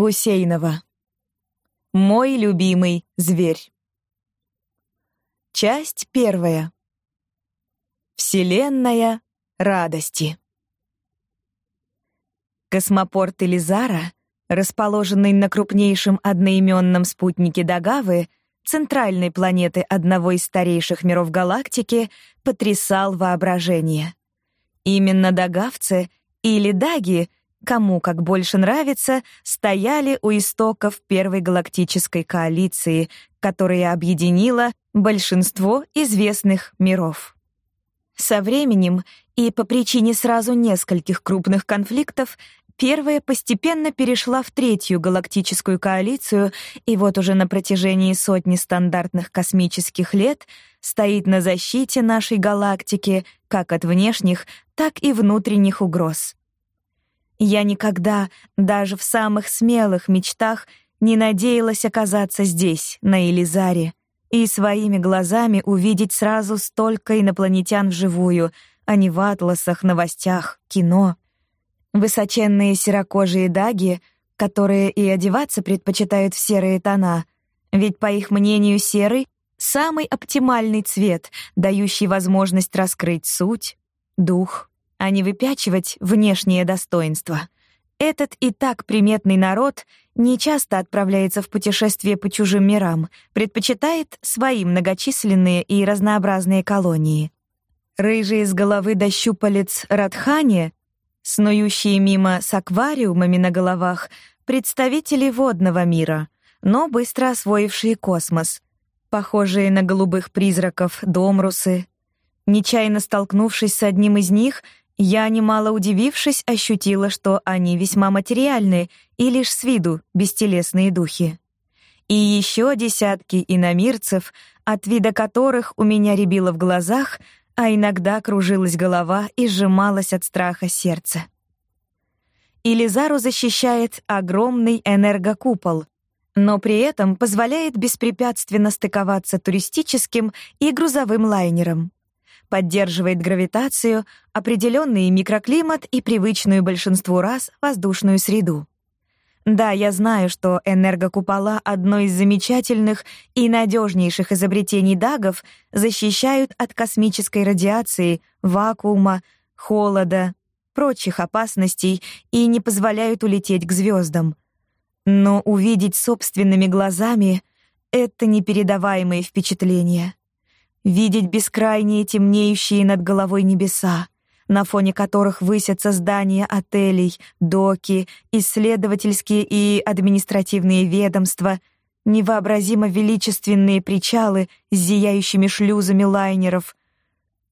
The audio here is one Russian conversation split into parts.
Гусейнова. Мой любимый зверь. Часть первая. Вселенная радости. Космопорт Элизара, расположенный на крупнейшем одноименном спутнике Дагавы, центральной планеты одного из старейших миров галактики, потрясал воображение. Именно дагавцы или даги, кому как больше нравится, стояли у истоков первой галактической коалиции, которая объединила большинство известных миров. Со временем и по причине сразу нескольких крупных конфликтов Первая постепенно перешла в третью галактическую коалицию, и вот уже на протяжении сотни стандартных космических лет стоит на защите нашей галактики как от внешних, так и внутренних угроз. Я никогда, даже в самых смелых мечтах, не надеялась оказаться здесь, на Элизаре, и своими глазами увидеть сразу столько инопланетян вживую, а не в атласах, новостях, кино — Высоченные серокожие даги, которые и одеваться предпочитают в серые тона, ведь, по их мнению, серый — самый оптимальный цвет, дающий возможность раскрыть суть, дух, а не выпячивать внешнее достоинство. Этот и так приметный народ не часто отправляется в путешествие по чужим мирам, предпочитает свои многочисленные и разнообразные колонии. Рыжие с головы до щупалец Радхани снующие мимо с аквариумами на головах представители водного мира, но быстро освоившие космос, похожие на голубых призраков домрусы. Нечаянно столкнувшись с одним из них, я, немало удивившись, ощутила, что они весьма материальны и лишь с виду бестелесные духи. И еще десятки иномирцев, от вида которых у меня рябило в глазах — а иногда кружилась голова и сжималось от страха сердце. Илизару защищает огромный энергокупол, но при этом позволяет беспрепятственно стыковаться туристическим и грузовым лайнерам. Поддерживает гравитацию, определенный микроклимат и привычную большинству раз воздушную среду. Да, я знаю, что энергокупола — одно из замечательных и надежнейших изобретений дагов, защищают от космической радиации, вакуума, холода, прочих опасностей и не позволяют улететь к звездам. Но увидеть собственными глазами — это непередаваемые впечатления. Видеть бескрайние темнеющие над головой небеса — на фоне которых высятся здания отелей, доки, исследовательские и административные ведомства, невообразимо величественные причалы с зияющими шлюзами лайнеров.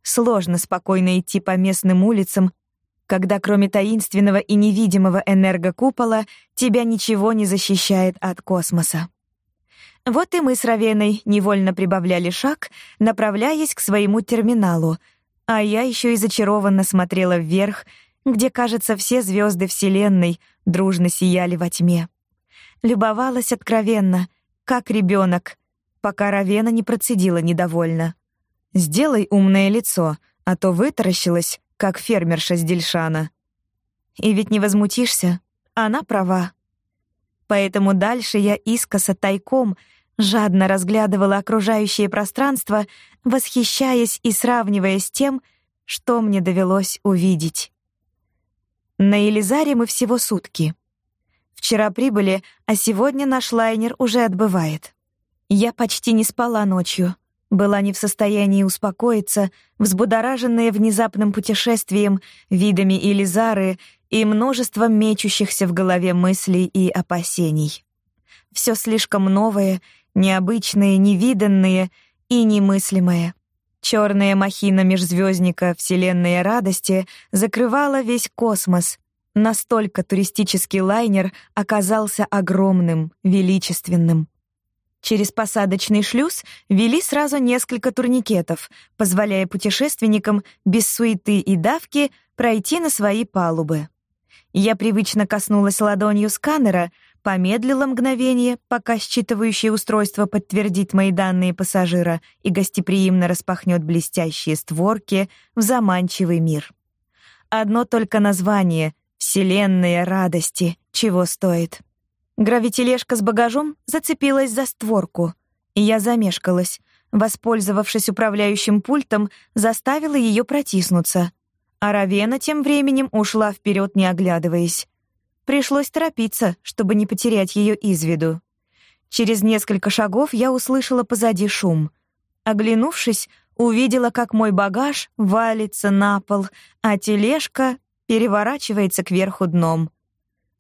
Сложно спокойно идти по местным улицам, когда кроме таинственного и невидимого энергокупола тебя ничего не защищает от космоса. Вот и мы с Равеной невольно прибавляли шаг, направляясь к своему терминалу — а я еще и зачарованно смотрела вверх, где, кажется, все звезды Вселенной дружно сияли во тьме. Любовалась откровенно, как ребенок, пока Равена не процедила недовольно. «Сделай умное лицо, а то вытаращилась, как фермерша с Дельшана». И ведь не возмутишься, она права. Поэтому дальше я искоса тайком — жадно разглядывала окружающее пространство, восхищаясь и сравнивая с тем, что мне довелось увидеть. На Елизаре мы всего сутки. Вчера прибыли, а сегодня наш лайнер уже отбывает. Я почти не спала ночью, была не в состоянии успокоиться, взбудораженная внезапным путешествием, видами Елизары и множеством мечущихся в голове мыслей и опасений. Все слишком новое необычные, невиданные и немыслимые. Черная махина межзвездника Вселенной радости закрывала весь космос. Настолько туристический лайнер оказался огромным, величественным. Через посадочный шлюз вели сразу несколько турникетов, позволяя путешественникам без суеты и давки пройти на свои палубы. Я привычно коснулась ладонью сканера — помедлила мгновение, пока считывающее устройство подтвердит мои данные пассажира и гостеприимно распахнет блестящие створки в заманчивый мир. Одно только название — «Вселенная радости» — чего стоит. Гравитележка с багажом зацепилась за створку, и я замешкалась. Воспользовавшись управляющим пультом, заставила ее протиснуться. А Равена тем временем ушла вперед, не оглядываясь. Пришлось торопиться, чтобы не потерять ее из виду. Через несколько шагов я услышала позади шум. Оглянувшись, увидела, как мой багаж валится на пол, а тележка переворачивается кверху дном.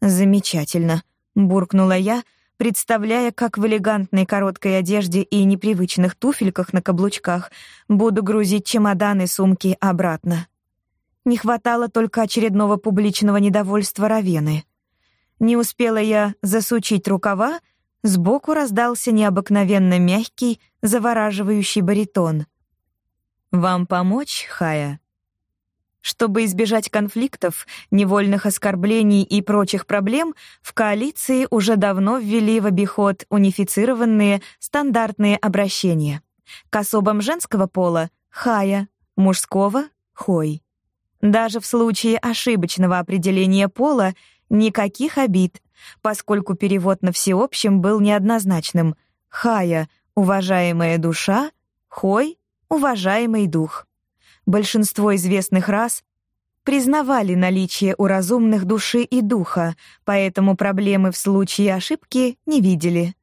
«Замечательно», — буркнула я, представляя, как в элегантной короткой одежде и непривычных туфельках на каблучках буду грузить чемоданы сумки обратно. Не хватало только очередного публичного недовольства Равены. Не успела я засучить рукава, сбоку раздался необыкновенно мягкий, завораживающий баритон. «Вам помочь, Хая?» Чтобы избежать конфликтов, невольных оскорблений и прочих проблем, в коалиции уже давно ввели в обиход унифицированные стандартные обращения. К особам женского пола — хая, мужского — хой. Даже в случае ошибочного определения пола никаких обид, поскольку перевод на всеобщем был неоднозначным. Хая — уважаемая душа, хой — уважаемый дух большинство известных рас признавали наличие у разумных души и духа, поэтому проблемы в случае ошибки не видели.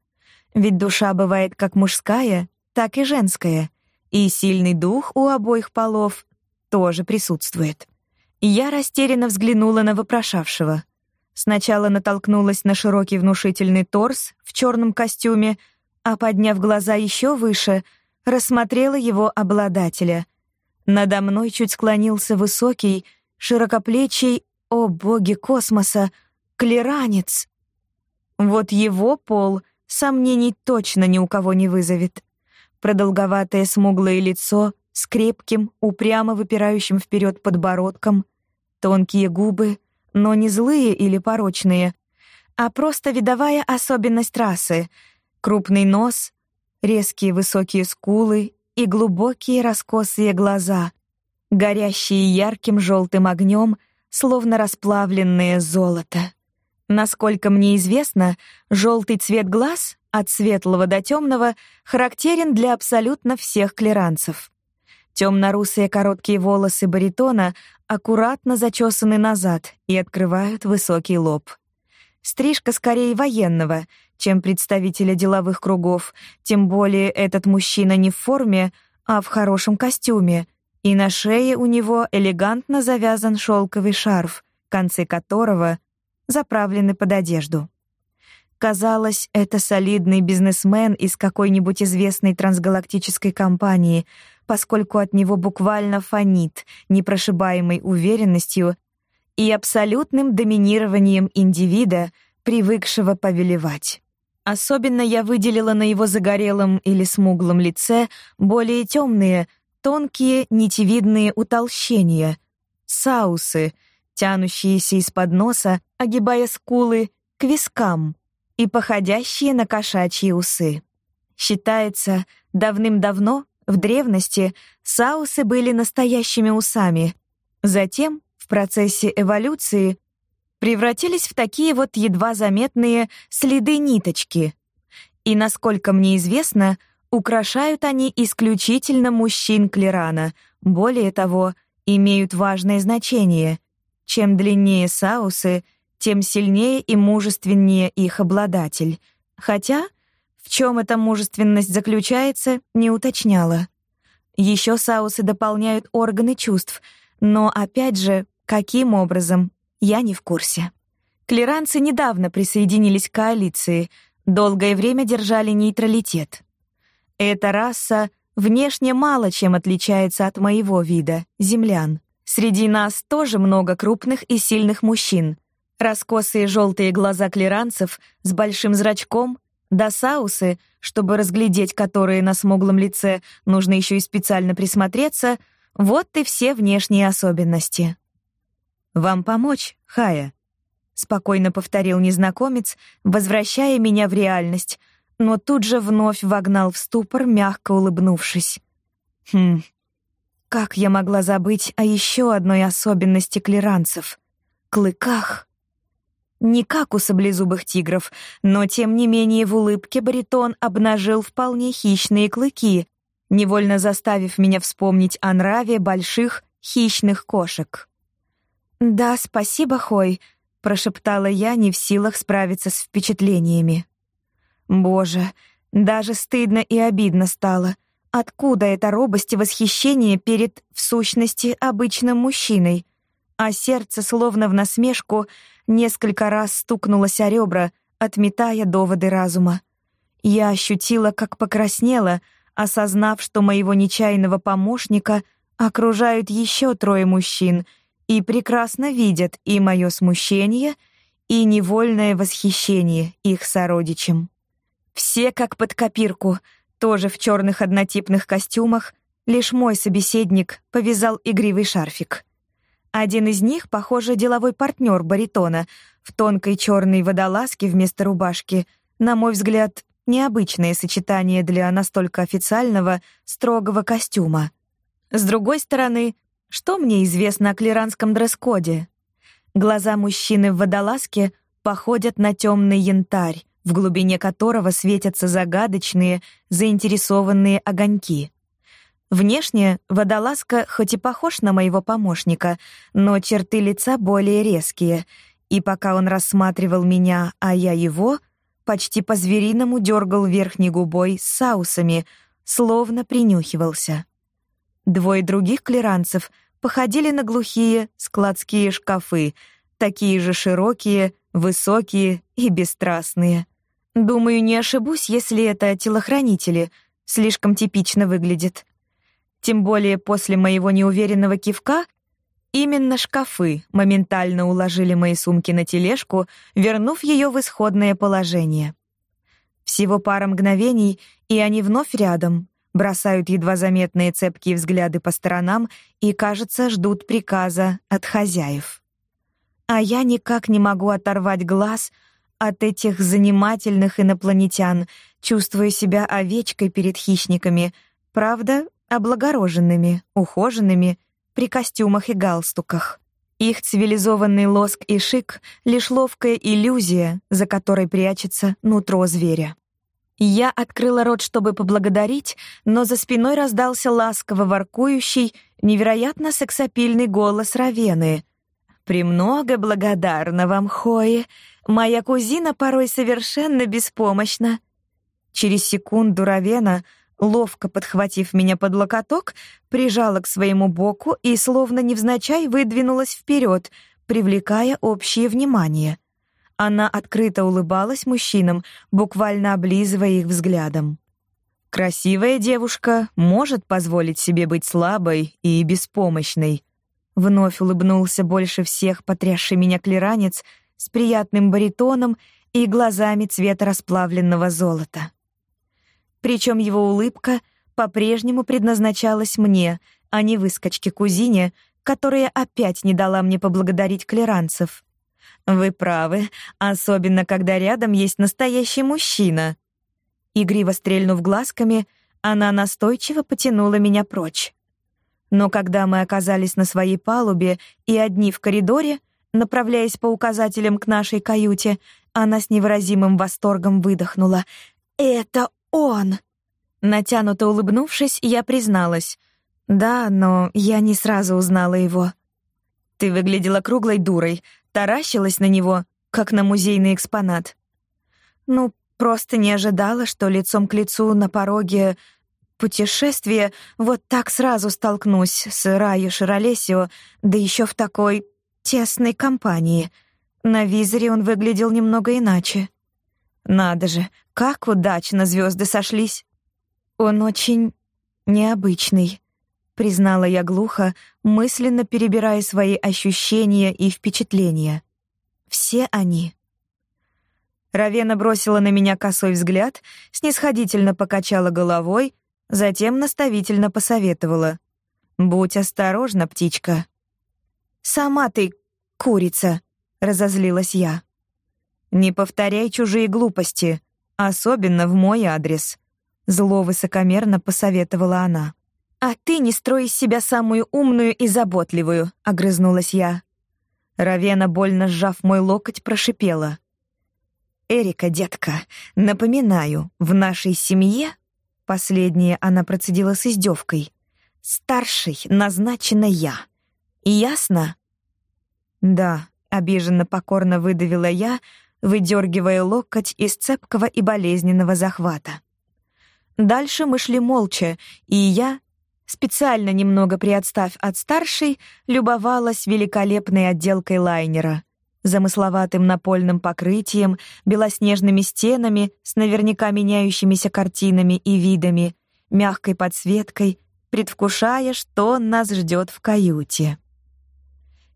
Ведь душа бывает как мужская, так и женская, и сильный дух у обоих полов тоже присутствует. Я растерянно взглянула на вопрошавшего. Сначала натолкнулась на широкий внушительный торс в черном костюме, а подняв глаза еще выше, рассмотрела его обладателя, надо мной чуть склонился высокий, широкоплечий, о боги космоса, клеранец. Вот его пол сомнений точно ни у кого не вызовет. Продолговатое смуглое лицо с крепким, упрямо выпирающим вперед подбородком, тонкие губы, но не злые или порочные, а просто видовая особенность расы, крупный нос, резкие высокие скулы и глубокие раскосые глаза, горящие ярким желтым огнем, словно расплавленное золото. Насколько мне известно, желтый цвет глаз, от светлого до темного, характерен для абсолютно всех клеранцев. Темно-русые короткие волосы баритона аккуратно зачесаны назад и открывают высокий лоб. Стрижка скорее военного, чем представителя деловых кругов, тем более этот мужчина не в форме, а в хорошем костюме, и на шее у него элегантно завязан шелковый шарф, концы которого заправлены под одежду. Казалось, это солидный бизнесмен из какой-нибудь известной трансгалактической компании, поскольку от него буквально фонит непрошибаемой уверенностью и абсолютным доминированием индивида, привыкшего повелевать. Особенно я выделила на его загорелом или смуглом лице более темные, тонкие, нитевидные утолщения, саусы, тянущиеся из-под носа, огибая скулы, к вискам и походящие на кошачьи усы. Считается, давным-давно, в древности, саусы были настоящими усами. Затем, в процессе эволюции, превратились в такие вот едва заметные следы ниточки. И, насколько мне известно, украшают они исключительно мужчин Клерана. Более того, имеют важное значение. Чем длиннее саусы, тем сильнее и мужественнее их обладатель. Хотя в чем эта мужественность заключается, не уточняла. Еще саусы дополняют органы чувств, но опять же, каким образом я не в курсе. Клеранцы недавно присоединились к коалиции, долгое время держали нейтралитет. Эта раса внешне мало чем отличается от моего вида, землян. Среди нас тоже много крупных и сильных мужчин. Раскосые желтые глаза клеранцев с большим зрачком, досаусы, чтобы разглядеть которые на смуглом лице нужно еще и специально присмотреться, вот и все внешние особенности. «Вам помочь, Хая?» — спокойно повторил незнакомец, возвращая меня в реальность, но тут же вновь вогнал в ступор, мягко улыбнувшись. «Хм, как я могла забыть о еще одной особенности клеранцев — клыках?» Не как у саблезубых тигров, но тем не менее в улыбке баритон обнажил вполне хищные клыки, невольно заставив меня вспомнить о нраве больших хищных кошек. «Да, спасибо, Хой», — прошептала я, не в силах справиться с впечатлениями. «Боже, даже стыдно и обидно стало. Откуда эта робость и восхищение перед, в сущности, обычным мужчиной? А сердце, словно в насмешку, несколько раз стукнулось о ребра, отметая доводы разума. Я ощутила, как покраснела, осознав, что моего нечаянного помощника окружают еще трое мужчин и прекрасно видят и мое смущение, и невольное восхищение их сородичем. Все как под копирку, тоже в черных однотипных костюмах, лишь мой собеседник повязал игривый шарфик. Один из них, похоже, деловой партнер баритона, в тонкой черной водолазке вместо рубашки. На мой взгляд, необычное сочетание для настолько официального, строгого костюма. С другой стороны, что мне известно о клиранском дресс-коде? Глаза мужчины в водолазке походят на темный янтарь, в глубине которого светятся загадочные, заинтересованные огоньки. Внешне водолазка хоть и похож на моего помощника, но черты лица более резкие, и пока он рассматривал меня, а я его, почти по-звериному дергал верхней губой с саусами, словно принюхивался. Двое других клиранцев походили на глухие складские шкафы, такие же широкие, высокие и бесстрастные. Думаю, не ошибусь, если это телохранители. Слишком типично выглядит. Тем более после моего неуверенного кивка именно шкафы моментально уложили мои сумки на тележку, вернув ее в исходное положение. Всего пара мгновений, и они вновь рядом, бросают едва заметные цепкие взгляды по сторонам и, кажется, ждут приказа от хозяев. А я никак не могу оторвать глаз от этих занимательных инопланетян, чувствуя себя овечкой перед хищниками, правда, облагороженными, ухоженными, при костюмах и галстуках. Их цивилизованный лоск и шик — лишь ловкая иллюзия, за которой прячется нутро зверя. Я открыла рот, чтобы поблагодарить, но за спиной раздался ласково воркующий, невероятно сексапильный голос Равены. «Премного благодарна вам, Хои. Моя кузина порой совершенно беспомощна». Через секунду Равена, ловко подхватив меня под локоток, прижала к своему боку и словно невзначай выдвинулась вперед, привлекая общее внимание. Она открыто улыбалась мужчинам, буквально облизывая их взглядом. Красивая девушка может позволить себе быть слабой и беспомощной. Вновь улыбнулся больше всех потрясший меня клиранец с приятным баритоном и глазами цвета расплавленного золота. Причем его улыбка по-прежнему предназначалась мне, а не выскочке-кузине, которая опять не дала мне поблагодарить клиранцев. Вы правы, особенно когда рядом есть настоящий мужчина. Игриво стрельнув глазками, она настойчиво потянула меня прочь. Но когда мы оказались на своей палубе и одни в коридоре, направляясь по указателям к нашей каюте, она с невыразимым восторгом выдохнула: "Это он!" Натянуто улыбнувшись, я призналась: "Да, но я не сразу узнала его". Ты выглядела круглой дурой, таращилась на него, как на музейный экспонат. Ну, просто не ожидала, что лицом к лицу на пороге путешествия вот так сразу столкнусь с Раю Широлесио, да еще в такой тесной компании. На визоре он выглядел немного иначе. Надо же, как удачно звезды сошлись. Он очень необычный, признала я глухо, мысленно перебирая свои ощущения и впечатления. Все они. Равена бросила на меня косой взгляд, снисходительно покачала головой, затем наставительно посоветовала: "Будь осторожна, птичка". «Сама ты курица», — разозлилась я. «Не повторяй чужие глупости, особенно в мой адрес», — зло высокомерно посоветовала она. «А ты не строй из себя самую умную и заботливую», — огрызнулась я. Равена, больно сжав мой локоть, прошипела. «Эрика, детка, напоминаю, в нашей семье...» Последнее она процедила с издевкой. «Старшей назначена я. Ясно?» «Да», — обиженно покорно выдавила я, выдергивая локоть из цепкого и болезненного захвата. Дальше мы шли молча, и я, специально немного приотстав от старшей, любовалась великолепной отделкой лайнера. Замысловатым напольным покрытием, белоснежными стенами с наверняка меняющимися картинами и видами, мягкой подсветкой, предвкушая, что нас ждет в каюте.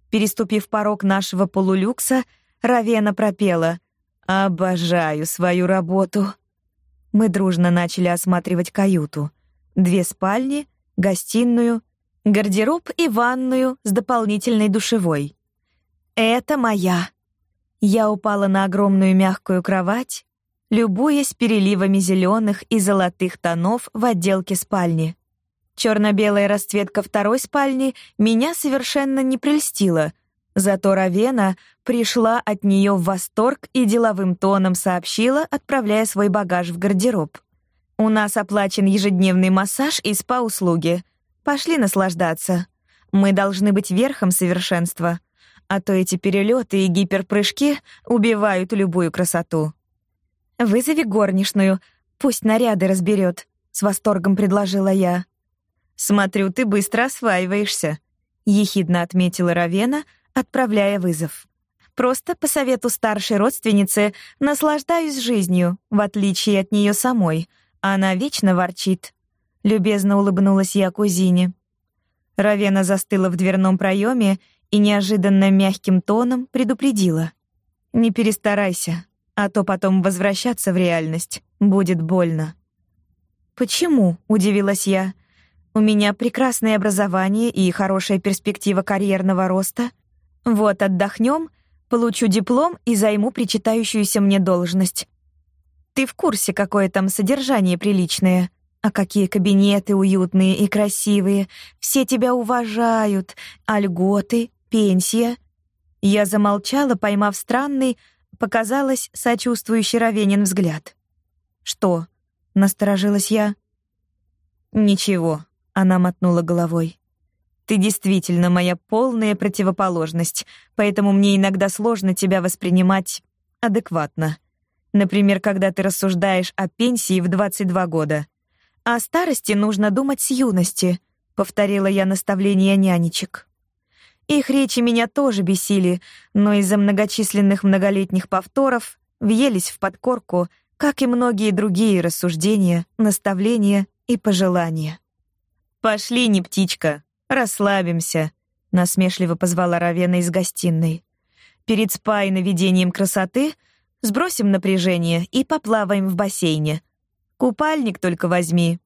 Переступив порог нашего полулюкса, Равена пропела «Обожаю свою работу». Мы дружно начали осматривать каюту. Две спальни, гостиную, гардероб и ванную с дополнительной душевой. «Это моя». Я упала на огромную мягкую кровать, любуясь переливами зеленых и золотых тонов в отделке спальни. Черно-белая расцветка второй спальни меня совершенно не прельстила, зато Равена пришла от нее в восторг и деловым тоном сообщила, отправляя свой багаж в гардероб. «У нас оплачен ежедневный массаж и спа-услуги. Пошли наслаждаться. Мы должны быть верхом совершенства. А то эти перелеты и гиперпрыжки убивают любую красоту». «Вызови горничную, пусть наряды разберет», — с восторгом предложила я. «Смотрю, ты быстро осваиваешься», — ехидно отметила Равена, отправляя вызов. Просто по совету старшей родственницы наслаждаюсь жизнью, в отличие от нее самой. Она вечно ворчит. Любезно улыбнулась я кузине. Равена застыла в дверном проеме и неожиданно мягким тоном предупредила. «Не перестарайся, а то потом возвращаться в реальность будет больно». «Почему?» — удивилась я. «У меня прекрасное образование и хорошая перспектива карьерного роста. Вот отдохнем, Получу диплом и займу причитающуюся мне должность. Ты в курсе, какое там содержание приличное? А какие кабинеты уютные и красивые. Все тебя уважают. А льготы, пенсия. Я замолчала, поймав странный, показалось, сочувствующий Равенин взгляд. «Что?» — насторожилась я. «Ничего», — она мотнула головой. Ты действительно моя полная противоположность, поэтому мне иногда сложно тебя воспринимать адекватно. Например, когда ты рассуждаешь о пенсии в 22 года. О старости нужно думать с юности, повторила я наставление нянечек. Их речи меня тоже бесили, но из-за многочисленных многолетних повторов въелись в подкорку, как и многие другие рассуждения, наставления и пожелания. «Пошли, не птичка», «Расслабимся», — насмешливо позвала Равена из гостиной. «Перед спа наведением красоты сбросим напряжение и поплаваем в бассейне. Купальник только возьми».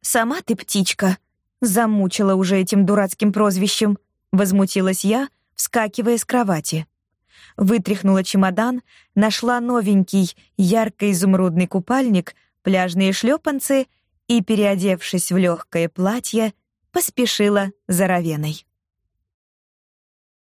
«Сама ты птичка», — замучила уже этим дурацким прозвищем, — возмутилась я, вскакивая с кровати. Вытряхнула чемодан, нашла новенький ярко-изумрудный купальник, пляжные шлепанцы и, переодевшись в легкое платье, поспешила за Равеной.